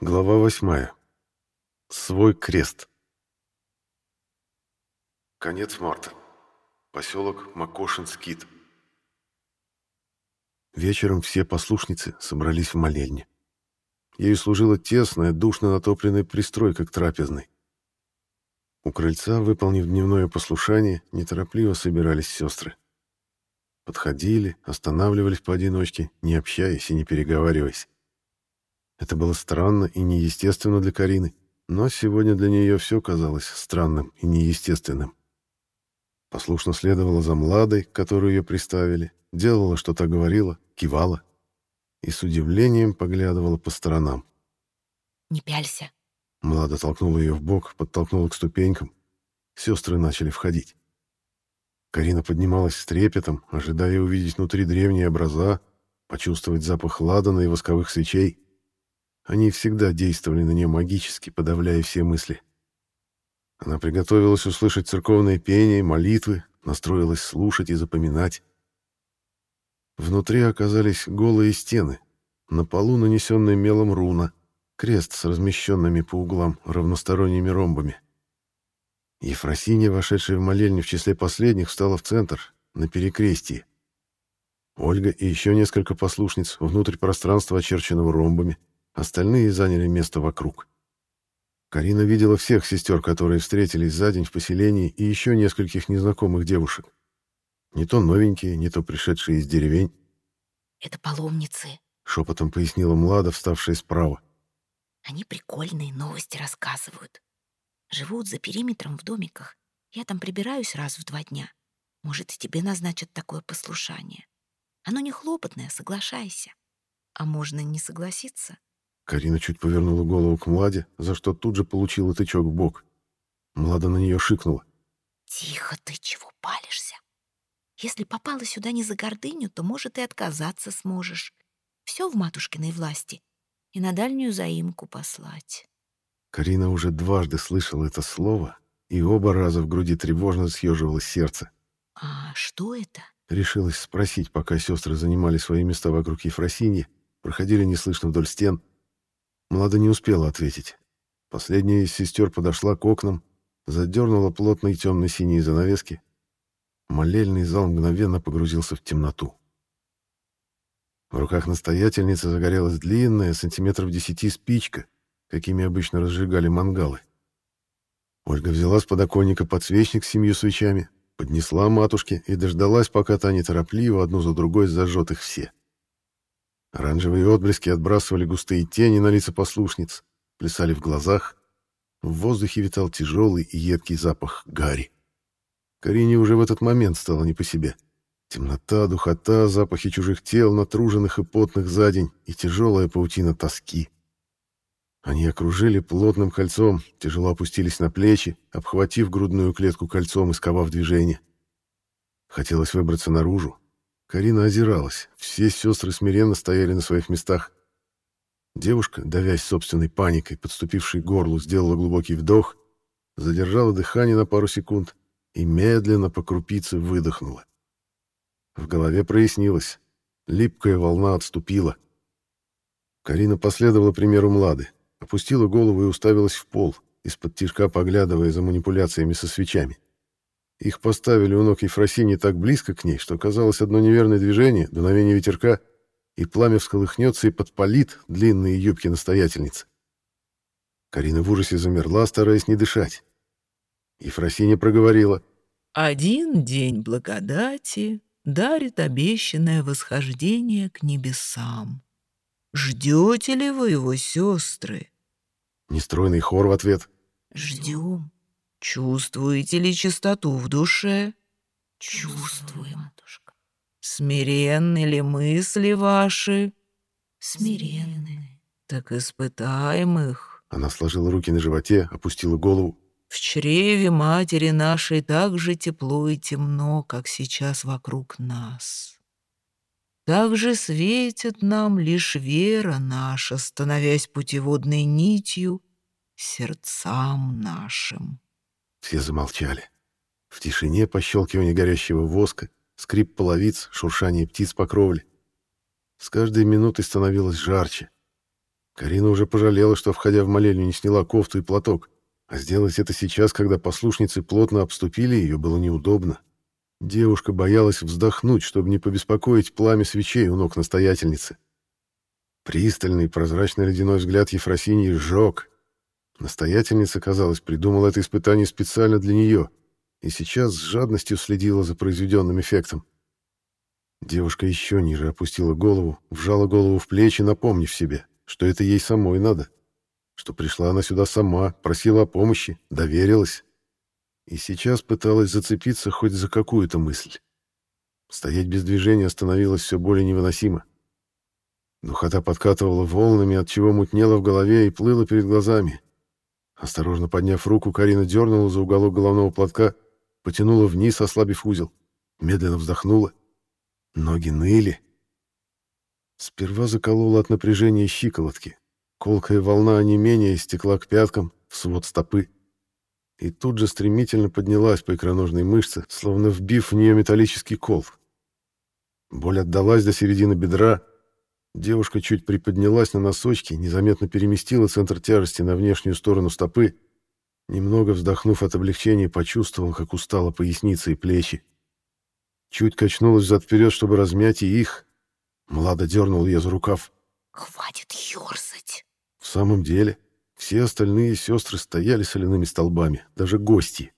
Глава восьмая. Свой крест. Конец марта. Поселок Макошин-Скит. Вечером все послушницы собрались в молельне. Ею служила тесная, душно натопленная пристройка к трапезной. У крыльца, выполнив дневное послушание, неторопливо собирались сестры. Подходили, останавливались поодиночке, не общаясь и не переговариваясь. Это было странно и неестественно для Карины, но сегодня для нее все казалось странным и неестественным. Послушно следовала за Младой, которую ее приставили, делала, что та говорила, кивала и с удивлением поглядывала по сторонам. «Не пялься!» Млада толкнула ее в бок, подтолкнула к ступенькам. Сестры начали входить. Карина поднималась с трепетом, ожидая увидеть внутри древние образа, почувствовать запах ладана и восковых свечей. Они всегда действовали на нее магически, подавляя все мысли. Она приготовилась услышать церковное пение, молитвы, настроилась слушать и запоминать. Внутри оказались голые стены. На полу нанесенная мелом руна, крест с размещенными по углам равносторонними ромбами. Ефросинья, вошедшая в молельню в числе последних, встала в центр, на перекрестии. Ольга и еще несколько послушниц внутрь пространства, очерченного ромбами. Остальные заняли место вокруг. Карина видела всех сестер, которые встретились за день в поселении, и еще нескольких незнакомых девушек. Не то новенькие, не то пришедшие из деревень. «Это паломницы», — шепотом пояснила Млада, вставшая справа. «Они прикольные новости рассказывают. Живут за периметром в домиках. Я там прибираюсь раз в два дня. Может, и тебе назначат такое послушание. Оно не хлопотное, соглашайся. А можно не согласиться?» Карина чуть повернула голову к Младе, за что тут же получила тычок в бок. Млада на нее шикнула. «Тихо ты, чего палишься? Если попала сюда не за гордыню, то, может, и отказаться сможешь. Все в матушкиной власти. И на дальнюю заимку послать». Карина уже дважды слышала это слово, и оба раза в груди тревожно съеживалось сердце. «А что это?» Решилась спросить, пока сестры занимали свои места вокруг Ефросиньи, проходили неслышно вдоль стен. Млада не успела ответить. Последняя из сестер подошла к окнам, задернула плотные темно-синие занавески. Молельный зал мгновенно погрузился в темноту. В руках настоятельницы загорелась длинная, сантиметров десяти спичка, какими обычно разжигали мангалы. Ольга взяла с подоконника подсвечник с семью свечами, поднесла матушке и дождалась, пока та неторопливо одну за другой зажжет их все. Оранжевые отблески отбрасывали густые тени на лица послушниц, плясали в глазах. В воздухе витал тяжелый и едкий запах гари. Карине уже в этот момент стало не по себе. Темнота, духота, запахи чужих тел, натруженных и потных за день, и тяжелая паутина тоски. Они окружили плотным кольцом, тяжело опустились на плечи, обхватив грудную клетку кольцом и сковав движение. Хотелось выбраться наружу, Карина озиралась. Все сестры смиренно стояли на своих местах. Девушка, давясь собственной паникой, подступившей к горлу, сделала глубокий вдох, задержала дыхание на пару секунд и медленно по крупице выдохнула. В голове прояснилось. Липкая волна отступила. Карина последовала примеру Млады, опустила голову и уставилась в пол, из-под тишка поглядывая за манипуляциями со свечами. Их поставили у ног Ефросини так близко к ней, что казалось одно неверное движение, дуновение ветерка, и пламя всколыхнется и подпалит длинные юбки настоятельницы. Карина в ужасе замерла, стараясь не дышать. Ефросиня проговорила. «Один день благодати дарит обещанное восхождение к небесам. Ждете ли вы его, сестры?» Нестройный хор в ответ. «Ждем». Чувствуете ли чистоту в душе? Чувствуем, матушка. Смиренны ли мысли ваши? Смиренны. Так испытаем их. Она сложила руки на животе, опустила голову. В чреве матери нашей так же тепло и темно, как сейчас вокруг нас. Так же светит нам лишь вера наша, становясь путеводной нитью сердцам нашим. Все замолчали. В тишине пощелкивание горящего воска, скрип половиц, шуршание птиц по кровле. С каждой минутой становилось жарче. Карина уже пожалела, что, входя в молельню, не сняла кофту и платок. А сделать это сейчас, когда послушницы плотно обступили ее, было неудобно. Девушка боялась вздохнуть, чтобы не побеспокоить пламя свечей у ног настоятельницы. Пристальный прозрачный ледяной взгляд Ефросиньи сжег. Настоятельница, казалось, придумала это испытание специально для нее и сейчас с жадностью следила за произведенным эффектом. Девушка еще ниже опустила голову, вжала голову в плечи, напомнив себе — что это ей самой надо, что пришла она сюда сама, просила о помощи, доверилась. И сейчас пыталась зацепиться хоть за какую-то мысль. Стоять без движения становилось все более невыносимо. Духота подкатывала волнами, от чего мутнело в голове и плыла перед глазами. Осторожно подняв руку, Карина дернула за уголок головного платка, потянула вниз, ослабив узел. Медленно вздохнула. Ноги ныли, Сперва заколола от напряжения щиколотки. Колкая волна онемения стекла к пяткам, в свод стопы. И тут же стремительно поднялась по икроножной мышце, словно вбив в нее металлический кол. Боль отдалась до середины бедра. Девушка чуть приподнялась на носочки, незаметно переместила центр тяжести на внешнюю сторону стопы. Немного вздохнув от облегчения, почувствовал, как устала поясница и плечи. Чуть качнулась взад-вперед, чтобы размять и их, Млада дернул ее за рукав. «Хватит ерзать!» В самом деле, все остальные сестры стояли соляными столбами, даже гости.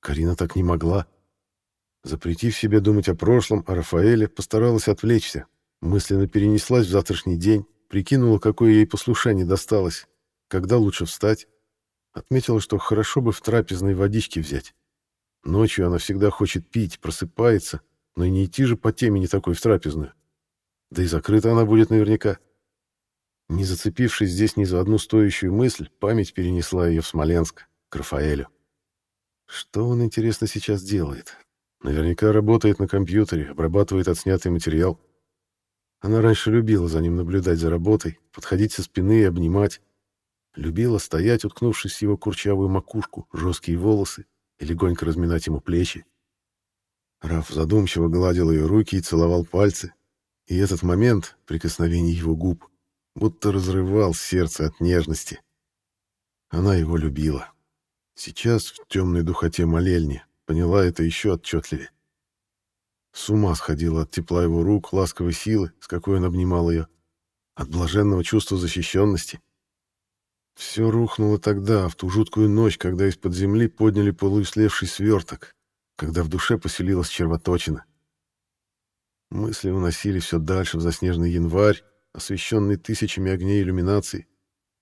Карина так не могла. Запретив себе думать о прошлом, о Рафаэле, постаралась отвлечься. Мысленно перенеслась в завтрашний день, прикинула, какое ей послушание досталось, когда лучше встать. Отметила, что хорошо бы в трапезной водички взять. Ночью она всегда хочет пить, просыпается, но и не идти же по теме не такой в трапезную. Да и закрыта она будет наверняка. Не зацепившись здесь ни за одну стоящую мысль, память перенесла ее в Смоленск, к Рафаэлю. Что он, интересно, сейчас делает? Наверняка работает на компьютере, обрабатывает отснятый материал. Она раньше любила за ним наблюдать за работой, подходить со спины и обнимать. Любила стоять, уткнувшись в его курчавую макушку, жесткие волосы и легонько разминать ему плечи. Раф задумчиво гладил ее руки и целовал пальцы, и этот момент, прикосновения его губ, будто разрывал сердце от нежности. Она его любила. Сейчас, в темной духоте молельни, поняла это еще отчетливее. С ума сходила от тепла его рук, ласковой силы, с какой он обнимал ее, от блаженного чувства защищенности. Все рухнуло тогда, в ту жуткую ночь, когда из-под земли подняли полуислевший сверток, когда в душе поселилась червоточина. Мысли уносили все дальше в заснеженный январь, освещенный тысячами огней иллюминаций,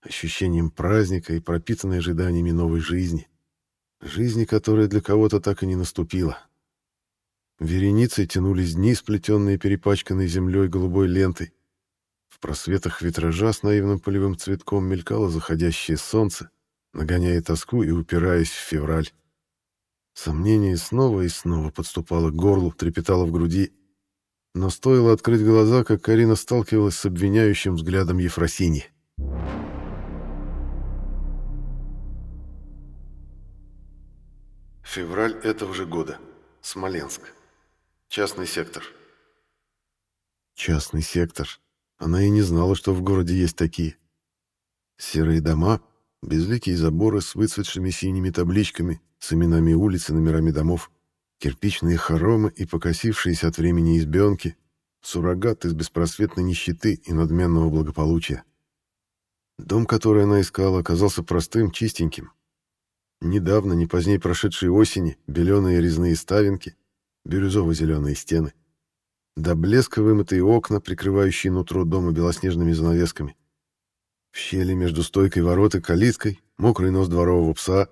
ощущением праздника и пропитанной ожиданиями новой жизни. Жизни, которая для кого-то так и не наступила. Вереницей тянулись дни, сплетенные перепачканной землей голубой лентой. В просветах витража с наивным полевым цветком мелькало заходящее солнце, нагоняя тоску и упираясь в февраль. Сомнение снова и снова подступало к горлу, трепетало в груди. Но стоило открыть глаза, как Карина сталкивалась с обвиняющим взглядом Ефросини. Февраль этого же года. Смоленск. Частный сектор. Частный сектор. Она и не знала, что в городе есть такие. Серые дома, безликие заборы с выцветшими синими табличками, с именами улиц и номерами домов, кирпичные хоромы и покосившиеся от времени избенки, суррогат из беспросветной нищеты и надменного благополучия. Дом, который она искала, оказался простым, чистеньким. Недавно, не позднее прошедшей осени, беленые резные ставинки, бирюзово-зеленые стены, до блеска вымытые окна, прикрывающие нутро дома белоснежными занавесками. В щели между стойкой ворот и калиткой мокрый нос дворового пса,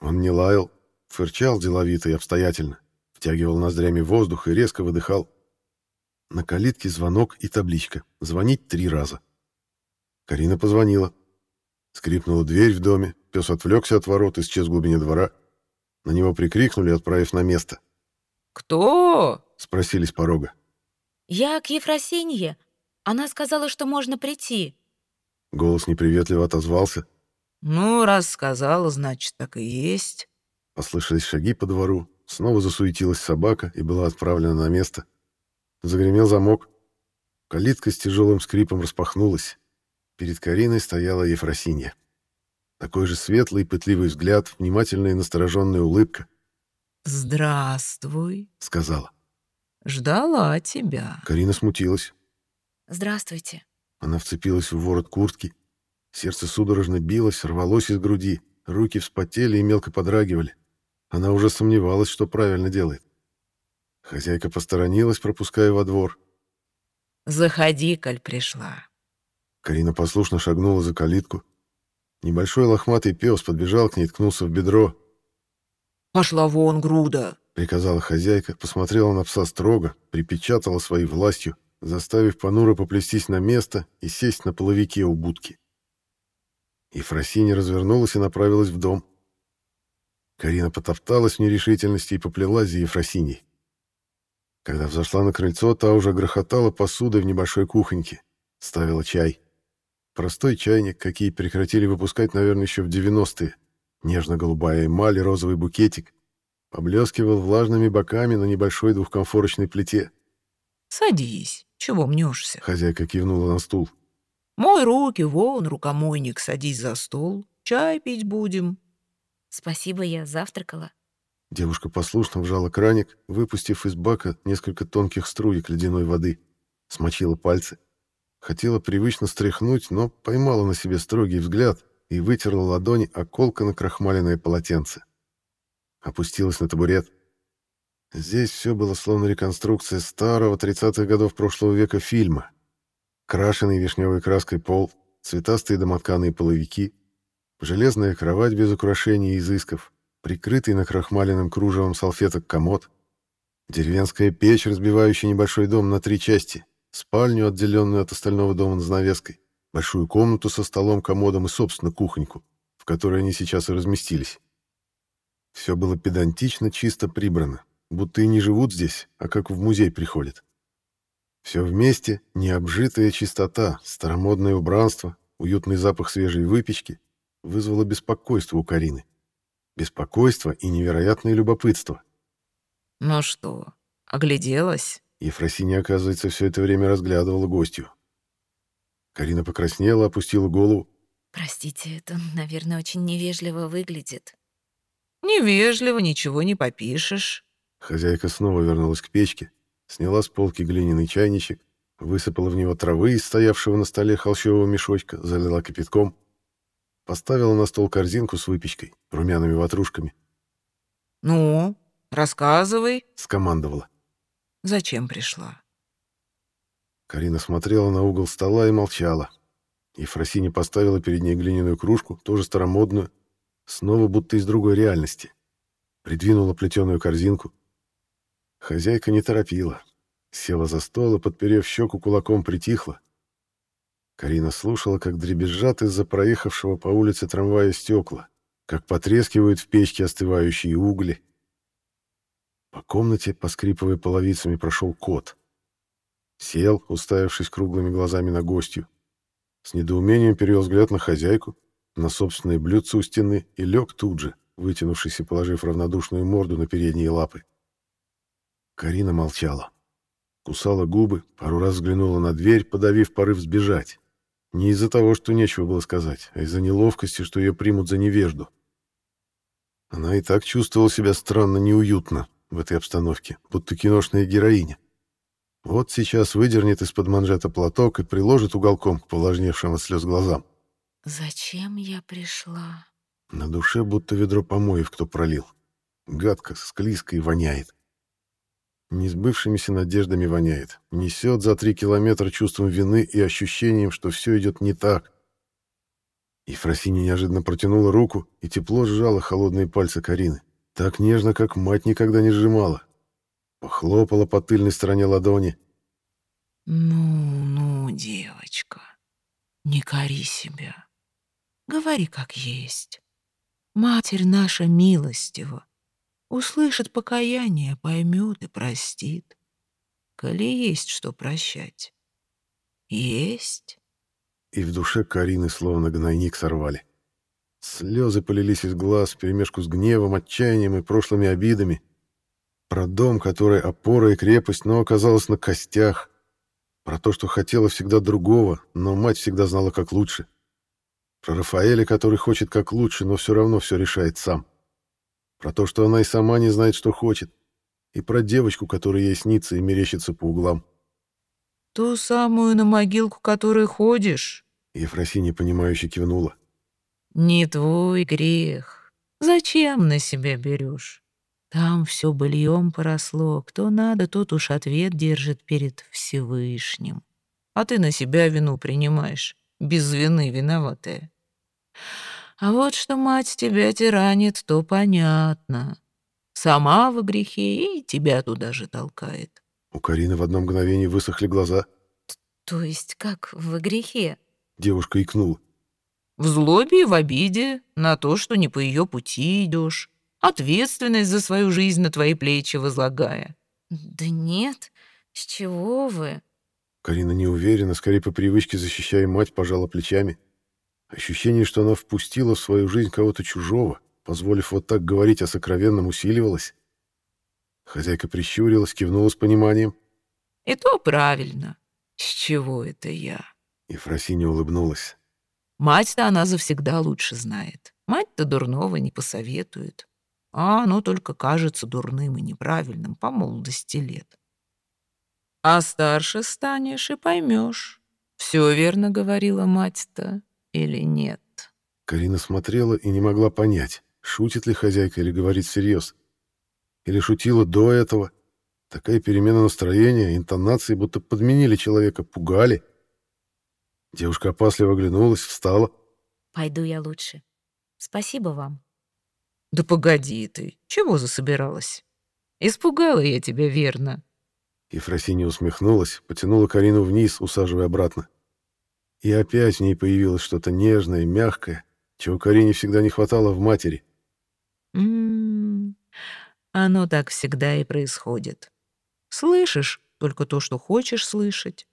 он не лаял, фырчал деловито и обстоятельно, втягивал ноздрями воздух и резко выдыхал. На калитке звонок и табличка «Звонить три раза». Карина позвонила. Скрипнула дверь в доме, пес отвлекся от ворот, исчез в глубине двора. На него прикрикнули, отправив на место. «Кто?» — спросили с порога. «Я к Ефросинье. Она сказала, что можно прийти». Голос неприветливо отозвался. «Ну, раз сказала, значит, так и есть». Послышались шаги по двору, снова засуетилась собака и была отправлена на место. Загремел замок. Калитка с тяжелым скрипом распахнулась. Перед Кариной стояла Ефросинья. Такой же светлый пытливый взгляд, внимательная и настороженная улыбка. «Здравствуй», — сказала. «Ждала тебя». Карина смутилась. «Здравствуйте». Она вцепилась в ворот куртки. Сердце судорожно билось, рвалось из груди. Руки вспотели и мелко подрагивали. Она уже сомневалась, что правильно делает. Хозяйка посторонилась, пропуская во двор. «Заходи, коль пришла». Карина послушно шагнула за калитку. Небольшой лохматый пес подбежал к ней, ткнулся в бедро. «Пошла вон, груда!» — приказала хозяйка, посмотрела на пса строго, припечатала своей властью, заставив понуро поплестись на место и сесть на половике у будки. Ефросинья развернулась и направилась в дом. Карина потопталась в нерешительности и поплелась за Ефросиньей. Когда взошла на крыльцо, та уже грохотала посудой в небольшой кухоньке, ставила чай. Простой чайник, какие прекратили выпускать, наверное, еще в 90-е. Нежно-голубая эмаль и розовый букетик. Поблескивал влажными боками на небольшой двухкомфорочной плите. «Садись, чего мнешься?» Хозяйка кивнула на стул. «Мой руки, вон, рукомойник, садись за стол. Чай пить будем». «Спасибо, я завтракала». Девушка послушно вжала краник, выпустив из бака несколько тонких струек ледяной воды. Смочила пальцы. Хотела привычно стряхнуть, но поймала на себе строгий взгляд и вытерла ладони о колко на крахмаленное полотенце. Опустилась на табурет. Здесь все было словно реконструкция старого 30-х годов прошлого века фильма. Крашеный вишневой краской пол, цветастые домотканые половики, железная кровать без украшений и изысков, прикрытый накрахмаленным кружевом салфеток комод, деревенская печь, разбивающая небольшой дом на три части, спальню, отделенную от остального дома занавеской, большую комнату со столом, комодом и, собственно, кухоньку, в которой они сейчас и разместились. Все было педантично, чисто прибрано, будто и не живут здесь, а как в музей приходят. Все вместе — необжитая чистота, старомодное убранство, уютный запах свежей выпечки — вызвало беспокойство у Карины. Беспокойство и невероятное любопытство. «Ну что, огляделась?» Ефросинья, оказывается, все это время разглядывала гостью. Карина покраснела, опустила голову. «Простите, это, наверное, очень невежливо выглядит». «Невежливо, ничего не попишешь». Хозяйка снова вернулась к печке, сняла с полки глиняный чайничек, высыпала в него травы из стоявшего на столе холщового мешочка, залила кипятком, поставила на стол корзинку с выпечкой, румяными ватрушками. «Ну, рассказывай», — скомандовала. «Зачем пришла?» Карина смотрела на угол стола и молчала. Ефросиня поставила перед ней глиняную кружку, тоже старомодную, снова будто из другой реальности. Придвинула плетеную корзинку. Хозяйка не торопила. Села за стол и, подперев щеку кулаком, притихла. Карина слушала, как дребезжат из-за проехавшего по улице трамвая стекла, как потрескивают в печке остывающие угли. По комнате, поскрипывая половицами, прошел кот. Сел, уставившись круглыми глазами на гостью. С недоумением перевел взгляд на хозяйку, на собственное блюдце у стены и лег тут же, вытянувшись и положив равнодушную морду на передние лапы. Карина молчала. Кусала губы, пару раз взглянула на дверь, подавив порыв сбежать. Не из-за того, что нечего было сказать, а из-за неловкости, что ее примут за невежду. Она и так чувствовала себя странно неуютно в этой обстановке, будто киношная героиня. Вот сейчас выдернет из-под манжета платок и приложит уголком к повлажневшим от слез глазам. «Зачем я пришла?» На душе будто ведро помоев кто пролил. Гадко, склизко и воняет. Несбывшимися надеждами воняет. Несет за три километра чувством вины и ощущением, что все идет не так. Ефросинья неожиданно протянула руку и тепло сжала холодные пальцы Карины. Так нежно, как мать никогда не сжимала. Похлопала по тыльной стороне ладони. «Ну, ну, девочка, не кори себя. Говори как есть. Матерь наша милостива. Услышит покаяние, поймет и простит. Коли есть что прощать. Есть. И в душе Карины словно гнойник сорвали. Слезы полились из глаз вперемешку с гневом, отчаянием и прошлыми обидами. Про дом, который опора и крепость, но оказалось на костях. Про то, что хотела всегда другого, но мать всегда знала, как лучше. Про Рафаэля, который хочет как лучше, но все равно все решает сам. Про то, что она и сама не знает, что хочет. И про девочку, которая ей снится и мерещится по углам. «Ту самую на могилку, которой ходишь?» Ефросинья, понимающе кивнула. «Не твой грех. Зачем на себя берешь? Там все быльем поросло. Кто надо, тот уж ответ держит перед Всевышним. А ты на себя вину принимаешь, без вины виноватая. А вот что мать тебя тиранит, то понятно. Сама в грехе и тебя туда же толкает. У Карины в одно мгновение высохли глаза. То есть как в грехе? Девушка икнула. В злобе и в обиде на то, что не по ее пути идешь ответственность за свою жизнь на твои плечи возлагая. Да нет, с чего вы? Карина неуверенно, скорее по привычке защищая мать, пожала плечами. Ощущение, что она впустила в свою жизнь кого-то чужого, позволив вот так говорить о сокровенном, усиливалось. Хозяйка прищурилась, кивнула с пониманием. «И то правильно. С чего это я?» Ефросинья улыбнулась. «Мать-то она завсегда лучше знает. Мать-то дурного не посоветует а оно только кажется дурным и неправильным по молодости лет. А старше станешь и поймешь, все верно говорила мать-то или нет. Карина смотрела и не могла понять, шутит ли хозяйка или говорит всерьез. Или шутила до этого. Такая перемена настроения, интонации будто подменили человека, пугали. Девушка опасливо оглянулась, встала. «Пойду я лучше. Спасибо вам». «Да погоди ты, чего засобиралась? Испугала я тебя, верно?» Ефросинья усмехнулась, потянула Карину вниз, усаживая обратно. И опять в ней появилось что-то нежное, мягкое, чего Карине всегда не хватало в матери. М -м -м. Оно так всегда и происходит. Слышишь только то, что хочешь слышать.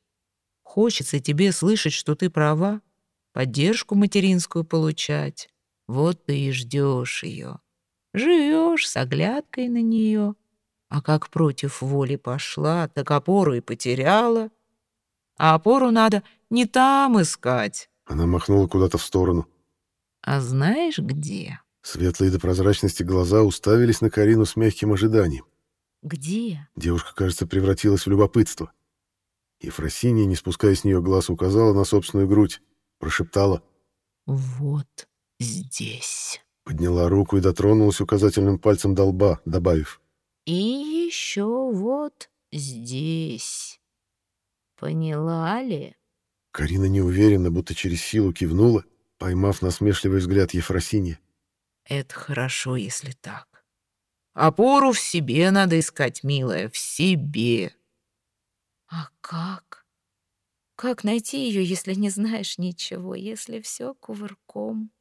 Хочется тебе слышать, что ты права, поддержку материнскую получать. Вот ты и ждешь ее. Живешь с оглядкой на нее. А как против воли пошла, так опору и потеряла. А опору надо не там искать. Она махнула куда-то в сторону. А знаешь где? Светлые до прозрачности глаза уставились на Карину с мягким ожиданием. Где? Девушка, кажется, превратилась в любопытство. Ефросинья, не спуская с нее глаз, указала на собственную грудь, прошептала. «Вот здесь». Подняла руку и дотронулась указательным пальцем до лба, добавив. «И еще вот здесь. Поняла ли?» Карина неуверенно, будто через силу кивнула, поймав насмешливый взгляд Ефросиньи. «Это хорошо, если так. Опору в себе надо искать, милая, в себе». «А как? Как найти ее, если не знаешь ничего, если все кувырком?»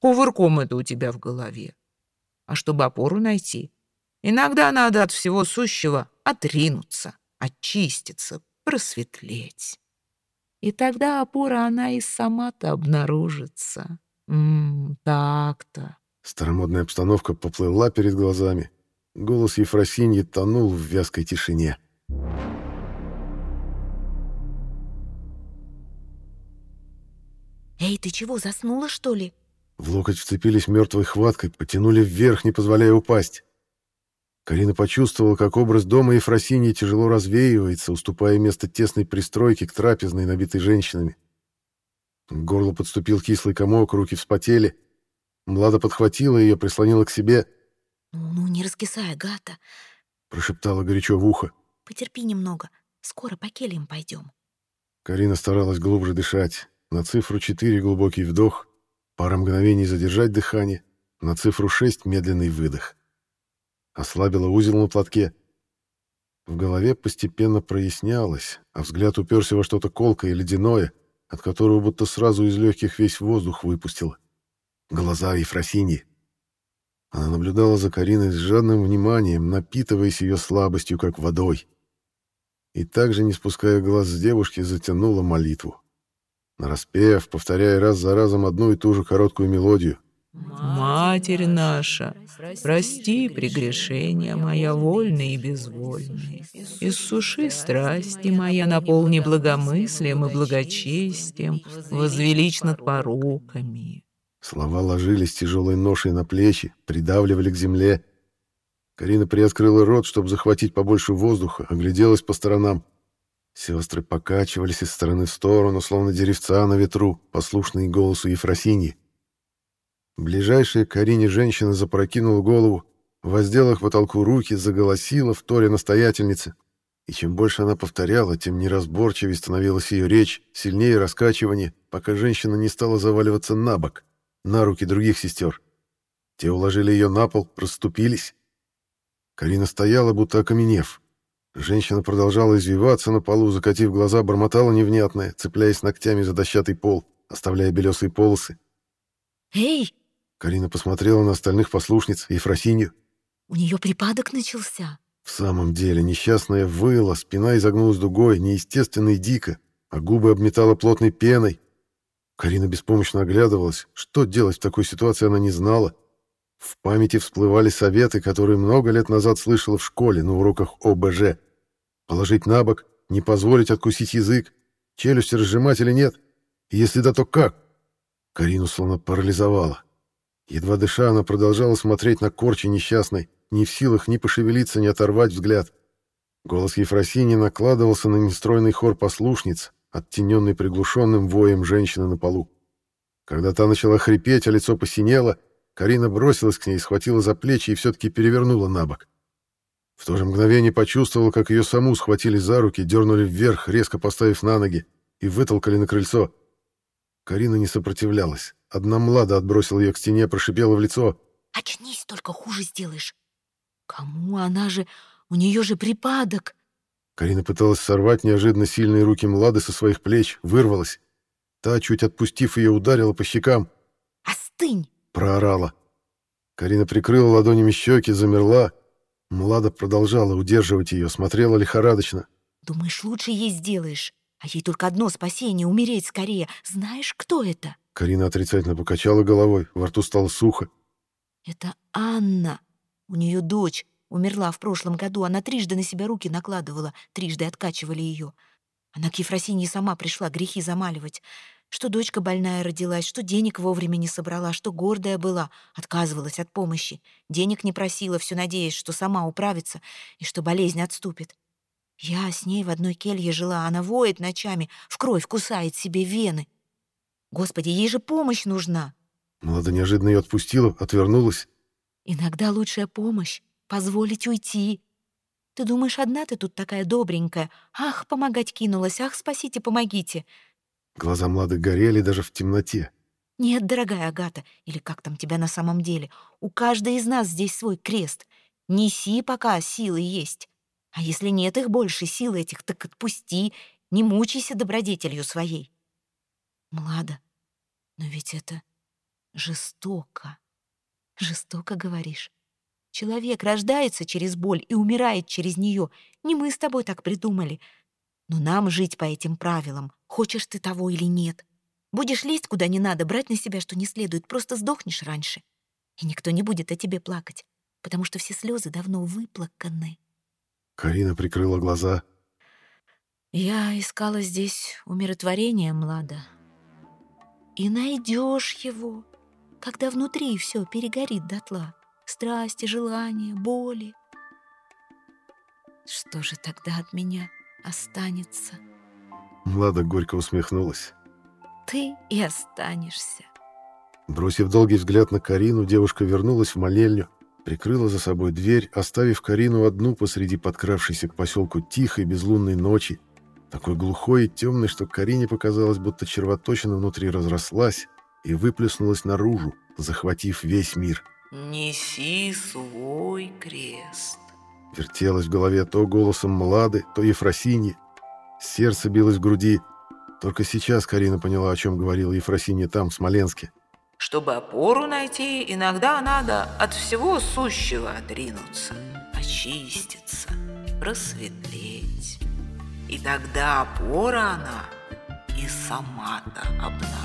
Кувырком это у тебя в голове. А чтобы опору найти, иногда надо от всего сущего отринуться, очиститься, просветлеть. И тогда опора, она и сама-то обнаружится. так-то. Старомодная обстановка поплыла перед глазами. Голос Ефросиньи тонул в вязкой тишине. «Эй, ты чего, заснула, что ли?» В локоть вцепились мертвой хваткой, потянули вверх, не позволяя упасть. Карина почувствовала, как образ дома Ефросиньи тяжело развеивается, уступая место тесной пристройки к трапезной, набитой женщинами. К горлу подступил кислый комок, руки вспотели. Млада подхватила ее, прислонила к себе. «Ну, ну не раскисай, Гата!» — прошептала горячо в ухо. «Потерпи немного, скоро по кельям пойдем». Карина старалась глубже дышать. На цифру четыре глубокий вдох, Пара мгновений задержать дыхание, на цифру 6 медленный выдох. Ослабила узел на платке. В голове постепенно прояснялось, а взгляд уперся во что-то колкое и ледяное, от которого будто сразу из легких весь воздух выпустила. Глаза Ефросиньи. Она наблюдала за Кариной с жадным вниманием, напитываясь ее слабостью, как водой. И также, не спуская глаз с девушки, затянула молитву нараспев, повторяя раз за разом одну и ту же короткую мелодию. «Матерь наша, прости прегрешения моя вольные и безвольные. Иссуши страсти моя, наполни благомыслием и благочестием, возвеличь над пороками. Слова ложились тяжелой ношей на плечи, придавливали к земле. Карина приоткрыла рот, чтобы захватить побольше воздуха, огляделась по сторонам. Сестры покачивались из стороны в сторону, словно деревца на ветру, послушные голосу Ефросиньи. Ближайшая к Карине женщина запрокинула голову, воздела к потолку руки, заголосила в торе настоятельницы. И чем больше она повторяла, тем неразборчивее становилась ее речь, сильнее раскачивание, пока женщина не стала заваливаться на бок, на руки других сестер. Те уложили ее на пол, расступились. Карина стояла, будто окаменев. Женщина продолжала извиваться на полу, закатив глаза, бормотала невнятное, цепляясь ногтями за дощатый пол, оставляя белесые полосы. «Эй, Карина посмотрела на остальных послушниц, Ефросинью. у нее припадок начался. В самом деле, несчастная выла, спина изогнулась дугой, неестественно и дико, а губы обметала плотной пеной. Карина беспомощно оглядывалась. Что делать в такой ситуации она не знала. В памяти всплывали советы, которые много лет назад слышала в школе на уроках ОБЖ. Положить на бок, не позволить откусить язык, челюсть разжимать или нет. Если да, то как? Карину словно парализовала. Едва дыша, она продолжала смотреть на корчи несчастной, не в силах ни пошевелиться, ни оторвать взгляд. Голос Ефросини накладывался на нестройный хор послушниц, оттененный приглушенным воем женщины на полу. Когда та начала хрипеть, а лицо посинело, Карина бросилась к ней, схватила за плечи и все-таки перевернула на бок. В то же мгновение почувствовала, как ее саму схватили за руки, дернули вверх, резко поставив на ноги, и вытолкали на крыльцо. Карина не сопротивлялась. Одна млада отбросила ее к стене, прошипела в лицо. Очнись, только хуже сделаешь. Кому она же? У нее же припадок. Карина пыталась сорвать неожиданно сильные руки Млады со своих плеч, вырвалась. Та, чуть отпустив ее, ударила по щекам, Остынь. Проорала. Карина прикрыла ладонями щеки, замерла. Млада продолжала удерживать ее, смотрела лихорадочно. Думаешь, лучше ей сделаешь? А ей только одно спасение — умереть скорее. Знаешь, кто это? Карина отрицательно покачала головой, во рту стало сухо. Это Анна. У нее дочь. Умерла в прошлом году. Она трижды на себя руки накладывала, трижды откачивали ее. Она к Ефросинье сама пришла грехи замаливать. Что дочка больная родилась, что денег вовремя не собрала, что гордая была, отказывалась от помощи. Денег не просила, все надеясь, что сама управится и что болезнь отступит. Я с ней в одной келье жила, она воет ночами, в кровь кусает себе вены. Господи, ей же помощь нужна. Млада неожиданно ее отпустила, отвернулась. Иногда лучшая помощь — позволить уйти. Ты думаешь, одна ты тут такая добренькая? Ах, помогать кинулась, ах, спасите, помогите. Глаза Млады горели даже в темноте. Нет, дорогая Агата, или как там тебя на самом деле, у каждой из нас здесь свой крест. Неси, пока силы есть. А если нет их больше, сил этих, так отпусти, не мучайся добродетелью своей. Млада, но ведь это жестоко. Жестоко, говоришь. Человек рождается через боль и умирает через нее. Не мы с тобой так придумали. Но нам жить по этим правилам, хочешь ты того или нет. Будешь лезть куда не надо, брать на себя, что не следует, просто сдохнешь раньше. И никто не будет о тебе плакать, потому что все слезы давно выплаканы. Карина прикрыла глаза. Я искала здесь умиротворение, Млада. И найдешь его, когда внутри все перегорит дотла. Страсти, желания, боли. Что же тогда от меня останется? Млада горько усмехнулась. Ты и останешься. Бросив долгий взгляд на Карину, девушка вернулась в молельню, прикрыла за собой дверь, оставив Карину одну посреди подкравшейся к поселку тихой безлунной ночи, такой глухой и темной, что Карине показалось, будто червоточина внутри разрослась и выплеснулась наружу, захватив весь мир. Неси свой крест. Вертелось в голове то голосом Млады, то Ефросиньи. Сердце билось в груди. Только сейчас Карина поняла, о чем говорила Ефросинья там, в Смоленске. Чтобы опору найти, иногда надо от всего сущего отринуться, очиститься, просветлеть. И тогда опора она и сама-то обнаружится.